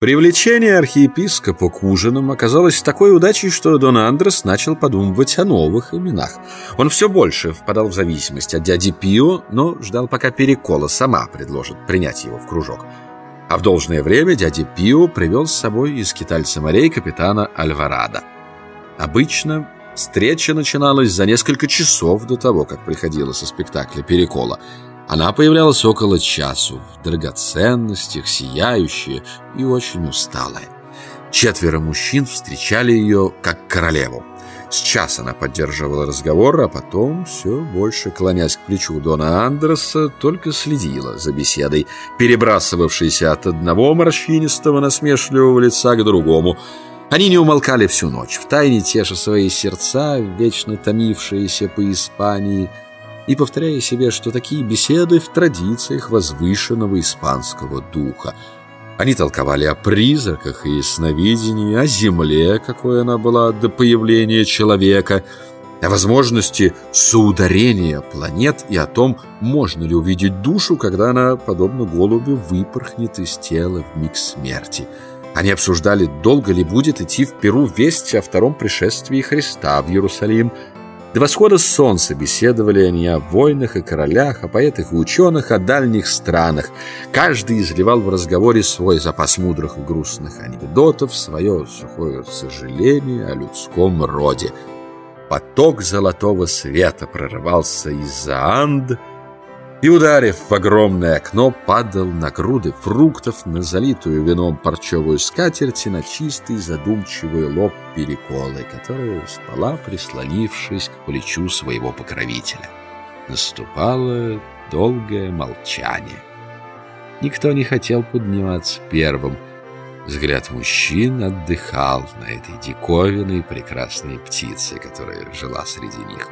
Привлечение архиепископа к ужинам оказалось такой удачей, что Дон Андрес начал подумывать о новых именах. Он все больше впадал в зависимость от дяди Пио, но ждал, пока Перекола сама предложит принять его в кружок. А в должное время дядя Пио привел с собой из скитальца морей капитана Альварадо. Обычно встреча начиналась за несколько часов до того, как приходила со спектакля «Перекола», она появлялась около часу, в драгоценностях, сияющая и очень усталая. Четверо мужчин встречали ее как королеву. С она поддерживала разговор, а потом, все больше клонясь к плечу Дона Андреса, только следила за беседой, перебрасывавшейся от одного морщинистого насмешливого лица к другому. Они не умолкали всю ночь, втайне теша свои сердца, вечно томившиеся по Испании, и повторяя себе, что такие беседы в традициях возвышенного испанского духа. Они толковали о призраках и сновидении, о земле, какой она была до появления человека, о возможности соударения планет и о том, можно ли увидеть душу, когда она, подобно голубю, выпорхнет из тела в миг смерти. Они обсуждали, долго ли будет идти в Перу весть о втором пришествии Христа в Иерусалим, до восхода солнца беседовали они о войнах и королях, о поэтах и ученых, о дальних странах. Каждый изливал в разговоре свой запас мудрых и грустных анекдотов, свое сухое сожаление о людском роде. Поток золотого света прорывался из-за анд, и, ударив в огромное окно, падал на груды фруктов, на залитую вином парчевую скатерть и на чистый задумчивый лоб переколы, которая спала, прислонившись к плечу своего покровителя. Наступало долгое молчание. Никто не хотел подниматься первым. Взгляд мужчин отдыхал на этой диковинной прекрасной птице, которая жила среди них.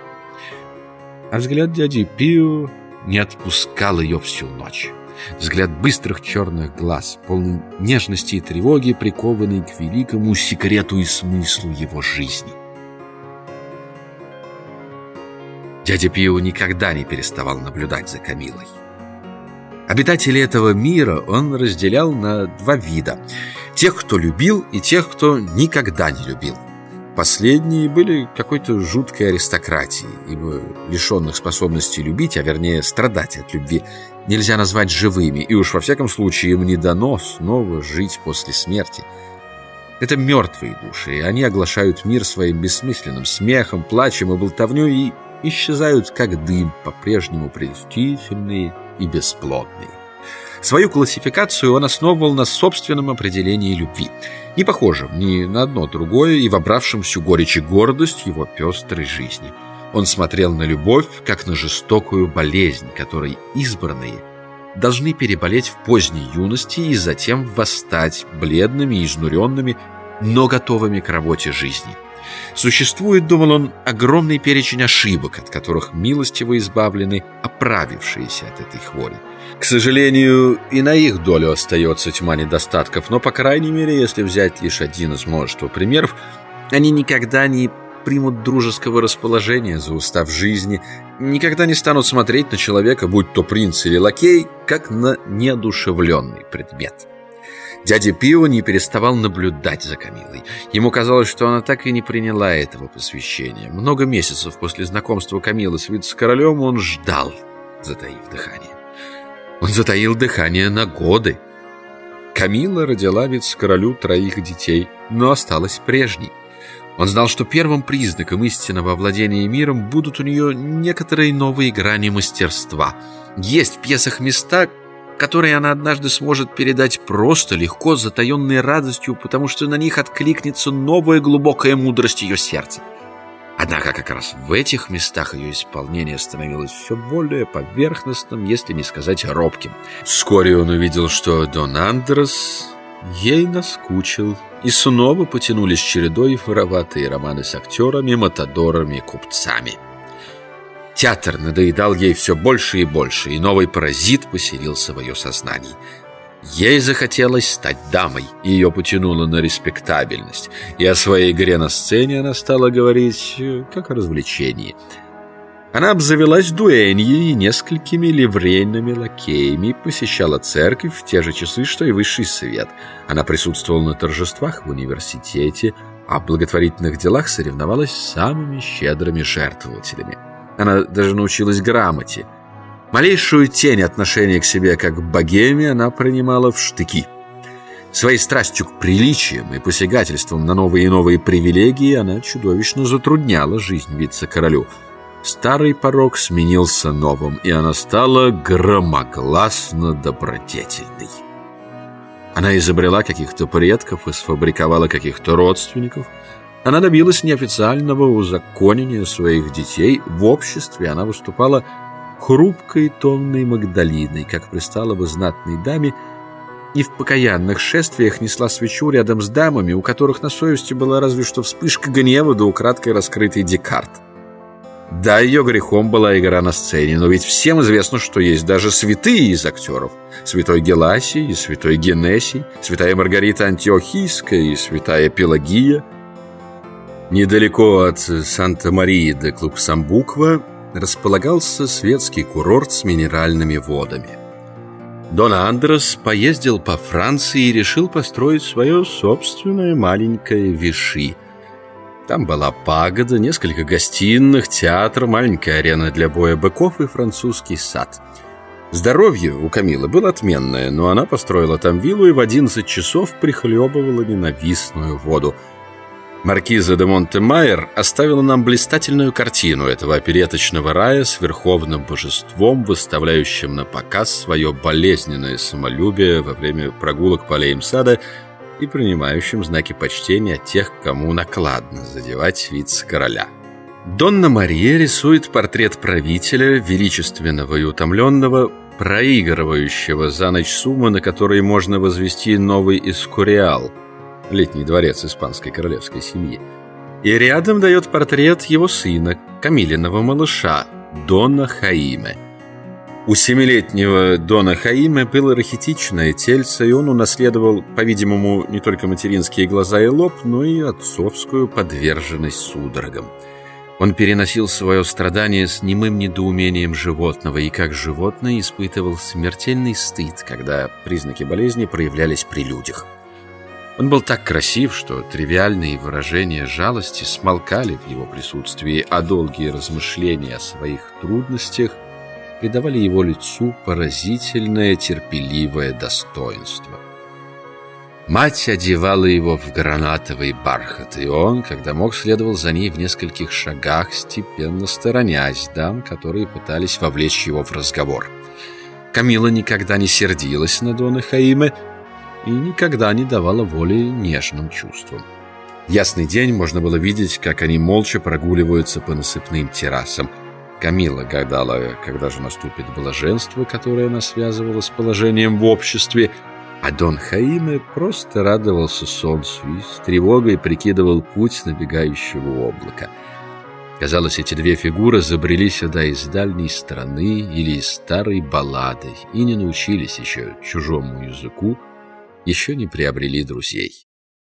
А взгляд дяди Пио не отпускал ее всю ночь. Взгляд быстрых черных глаз, полный нежности и тревоги, прикованный к великому секрету и смыслу его жизни. Дядя Пио никогда не переставал наблюдать за Камилой. Обитателей этого мира он разделял на два вида. Тех, кто любил, и тех, кто никогда не любил. Последние были какой-то жуткой аристократией, ибо лишенных способности любить, а вернее страдать от любви, нельзя назвать живыми, и уж во всяком случае им не дано снова жить после смерти. Это мертвые души, и они оглашают мир своим бессмысленным смехом, плачем и болтовней и исчезают, как дым, по-прежнему прельстительные и бесплодные. Свою классификацию он основывал на собственном определении любви, не похожем ни на одно другое и вобравшем всю горечь и гордость его пестрой жизни. Он смотрел на любовь, как на жестокую болезнь, которой избранные должны переболеть в поздней юности и затем восстать бледными и изнуренными, но готовыми к работе жизни. Существует, думал он, огромный перечень ошибок, от которых милостиво избавлены оправившиеся от этой хвори. К сожалению, и на их долю остается тьма недостатков, но, по крайней мере, если взять лишь один из множества примеров, они никогда не примут дружеского расположения за устав жизни, никогда не станут смотреть на человека, будь то принц или лакей, как на неодушевленный предмет. Дядя Пио не переставал наблюдать за Камилой. Ему казалось, что она так и не приняла этого посвящения. Много месяцев после знакомства Камилы с вице-королем он ждал, затаив дыхание. Он затаил дыхание на годы. Камила родила вице-королю троих детей, но осталась прежней. Он знал, что первым признаком истинного владения миром будут у нее некоторые новые грани мастерства. Есть в пьесах места, которые она однажды сможет передать просто, легко, затаенной радостью, потому что на них откликнется новая глубокая мудрость ее сердца. Однако как раз в этих местах ее исполнение становилось все более поверхностным, если не сказать робким. Вскоре он увидел, что Дон Андрес ей наскучил, и снова потянулись чередой вороватые романы с актерами, матадорами, купцами. Театр надоедал ей все больше и больше, и новый паразит поселился в ее сознании. Ей захотелось стать дамой, и ее потянуло на респектабельность. И о своей игре на сцене она стала говорить э, как о развлечении. Она обзавелась дуэньей и несколькими ливрейными лакеями, посещала церковь в те же часы, что и высший свет. Она присутствовала на торжествах в университете, а в благотворительных делах соревновалась с самыми щедрыми жертвователями. Она даже научилась грамоте. Малейшую тень отношения к себе как к богеме она принимала в штыки. Своей страстью к приличиям и посягательствам на новые и новые привилегии она чудовищно затрудняла жизнь вице-королю. Старый порог сменился новым, и она стала громогласно добродетельной. Она изобрела каких-то предков и сфабриковала каких-то родственников. Она добилась неофициального узаконения своих детей. В обществе она выступала хрупкой томной Магдалиной, как пристала бы знатной даме, и в покаянных шествиях несла свечу рядом с дамами, у которых на совести была разве что вспышка гнева да украдкой раскрытый Декарт. Да, ее грехом была игра на сцене, но ведь всем известно, что есть даже святые из актеров. Святой Геласий и святой Генесий, святая Маргарита Антиохийская и святая Пелагия. Недалеко от Санта-Марии де Клуксамбуква располагался светский курорт с минеральными водами. Дон Андрес поездил по Франции и решил построить свое собственное маленькое Виши – там была пагода, несколько гостиных, театр, маленькая арена для боя быков и французский сад. Здоровье у Камилы было отменное, но она построила там виллу и в 11 часов прихлебывала ненавистную воду. Маркиза де Монтемайер оставила нам блистательную картину этого опереточного рая с верховным божеством, выставляющим на показ свое болезненное самолюбие во время прогулок по аллеям сада – и принимающим знаки почтения тех, кому накладно задевать вице-короля. Донна Мария рисует портрет правителя, величественного и утомленного, проигрывающего за ночь суммы, на которые можно возвести новый Искуриал, летний дворец испанской королевской семьи. И рядом дает портрет его сына, Камилиного малыша, Дона Хаиме – у семилетнего Дона Хаиме было рахитичное тельце, и он унаследовал, по-видимому, не только материнские глаза и лоб, но и отцовскую подверженность судорогам. Он переносил свое страдание с немым недоумением животного и как животное испытывал смертельный стыд, когда признаки болезни проявлялись при людях. Он был так красив, что тривиальные выражения жалости смолкали в его присутствии, а долгие размышления о своих трудностях придавали его лицу поразительное терпеливое достоинство. Мать одевала его в гранатовый бархат, и он, когда мог, следовал за ней в нескольких шагах, степенно сторонясь дам, которые пытались вовлечь его в разговор. Камила никогда не сердилась на Дона Хаиме и никогда не давала воли нежным чувствам. Ясный день можно было видеть, как они молча прогуливаются по насыпным террасам – Камила гадала, когда же наступит блаженство, которое она связывала с положением в обществе, а Дон Хаиме просто радовался солнцу и с тревогой прикидывал путь набегающего облака. Казалось, эти две фигуры забрели сюда из дальней страны или из старой баллады и не научились еще чужому языку, еще не приобрели друзей.